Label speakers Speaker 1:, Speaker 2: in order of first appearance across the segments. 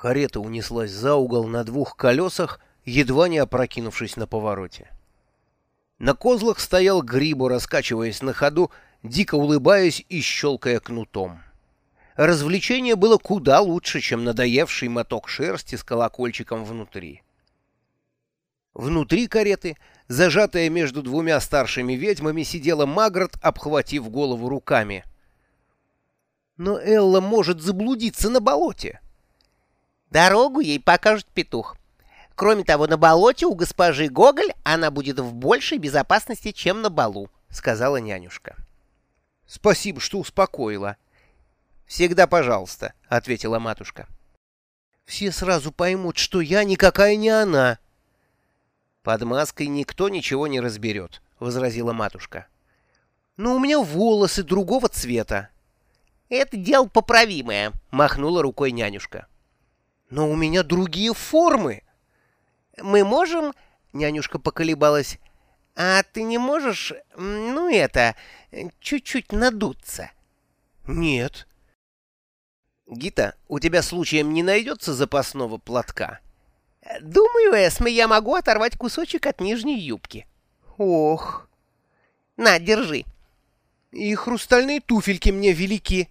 Speaker 1: Карета унеслась за угол на двух колесах, едва не опрокинувшись на повороте. На козлах стоял Грибо, раскачиваясь на ходу, дико улыбаясь и щелкая кнутом. Развлечение было куда лучше, чем надоевший моток шерсти с колокольчиком внутри. Внутри кареты, зажатая между двумя старшими ведьмами, сидела Магрот, обхватив голову руками. «Но Элла может заблудиться на болоте!»
Speaker 2: Дорогу ей покажет петух. Кроме того, на болоте у госпожи Гоголь она будет в большей безопасности, чем на балу, — сказала нянюшка.
Speaker 1: — Спасибо, что успокоила. — Всегда пожалуйста, — ответила матушка. — Все сразу поймут, что я никакая не она. — Под маской никто ничего не разберет, — возразила матушка. — Но у меня волосы другого цвета.
Speaker 2: — Это дело поправимое, — махнула рукой нянюшка.
Speaker 1: Но у меня другие формы.
Speaker 2: Мы можем... Нянюшка поколебалась. А ты не можешь, ну это, чуть-чуть надуться?
Speaker 1: Нет. Гита, у тебя случаем не найдется запасного платка?
Speaker 2: Думаю, Эсме, я могу оторвать кусочек от нижней юбки.
Speaker 1: Ох.
Speaker 2: На, держи.
Speaker 1: И хрустальные туфельки мне велики.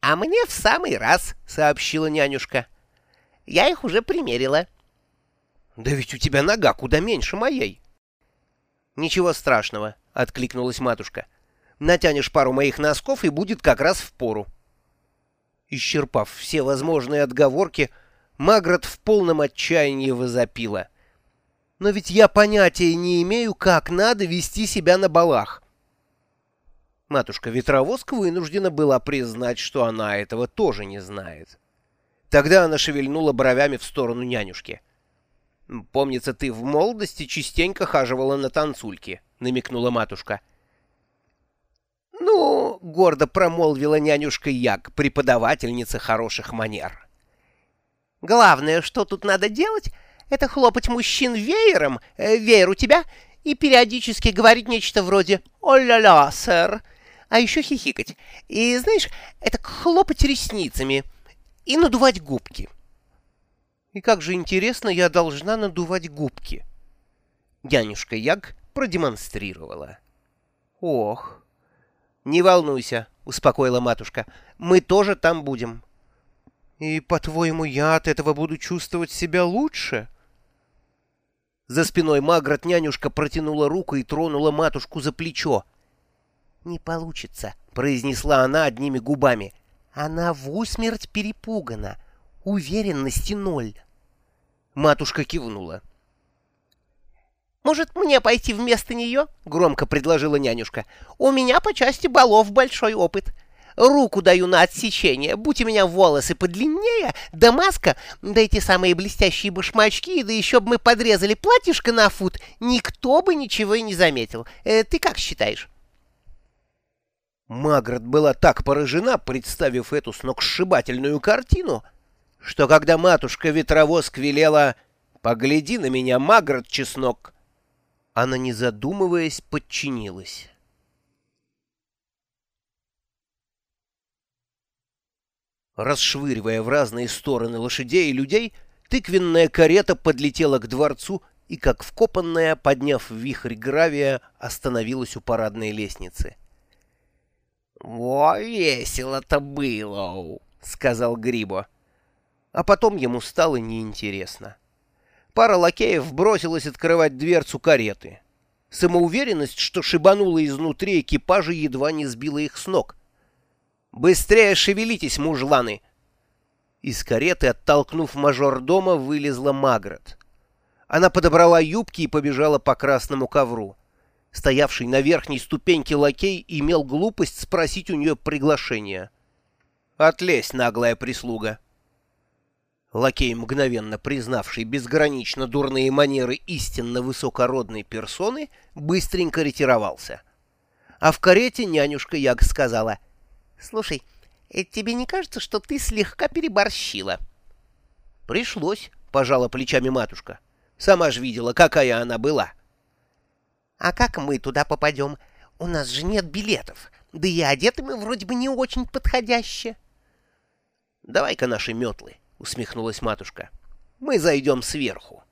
Speaker 2: А мне в самый раз, сообщила нянюшка. Я их уже примерила.
Speaker 1: Да ведь у тебя нога куда меньше моей. Ничего страшного, откликнулась матушка. Натянешь пару моих носков и будет как раз в пору. Исчерпав все возможные отговорки, Магрот в полном отчаянии возопила. «Но ведь я понятия не имею, как надо вести себя на балах». Матушка-ветровозка вынуждена была признать, что она этого тоже не знает. Тогда она шевельнула бровями в сторону нянюшки. «Помнится, ты в молодости частенько хаживала на танцульке», — намекнула матушка. «Ну, — гордо промолвила нянюшка Як, преподавательница хороших манер.
Speaker 2: Главное, что тут надо делать, это хлопать мужчин веером, э, веер у тебя, и периодически говорить нечто вроде «О-ля-ля, сэр», а еще хихикать. И, знаешь, это хлопать ресницами — и надувать губки. И как же интересно я должна надувать губки. Нянюшка Яг продемонстрировала. Ох. Не волнуйся, успокоила матушка. Мы тоже там будем. И, по-твоему, я от этого буду чувствовать себя лучше? За спиной Магрот нянюшка протянула руку и тронула матушку за плечо. «Не получится», — произнесла она одними губами. Она в усмерть перепугана. Уверенности ноль. Матушка кивнула. «Может, мне пойти вместо нее?» — громко предложила нянюшка. «У меня по части балов большой опыт. Руку даю на отсечение. Будь у меня волосы подлиннее, да маска, да эти самые блестящие башмачки, да еще бы мы подрезали платьишко на фут, никто бы ничего и не заметил. Э, ты как считаешь?» Магрот была так поражена, представив эту сногсшибательную картину, что когда матушка-ветровозк велела «Погляди на меня, Магрот, чеснок!», она, не задумываясь, подчинилась. Расшвыривая в разные стороны лошадей и людей, тыквенная карета подлетела к дворцу и, как вкопанная, подняв вихрь гравия, остановилась у парадной лестницы. «Во, весело-то было!» — сказал Грибо. А потом ему стало неинтересно. Пара лакеев бросилась открывать дверцу кареты. Самоуверенность, что шибанула изнутри экипажа, едва не сбила их с ног. «Быстрее шевелитесь, мужланы!» Из кареты, оттолкнув мажор дома, вылезла Магрот. Она подобрала юбки и побежала по красному ковру. Стоявший на верхней ступеньке лакей имел глупость спросить у нее приглашение. «Отлезь, наглая прислуга!» Лакей, мгновенно признавший безгранично дурные манеры истинно высокородной персоны, быстренько ретировался. А в карете нянюшка Яг сказала, «Слушай, э, тебе не кажется, что ты слегка переборщила?» «Пришлось», — пожала плечами матушка. «Сама ж видела, какая она была». А как мы туда попадем? У нас же нет билетов. Да и одеты мы вроде бы не очень подходяще. Давай-ка наши метлы, — усмехнулась матушка. «Мы зайдем сверху».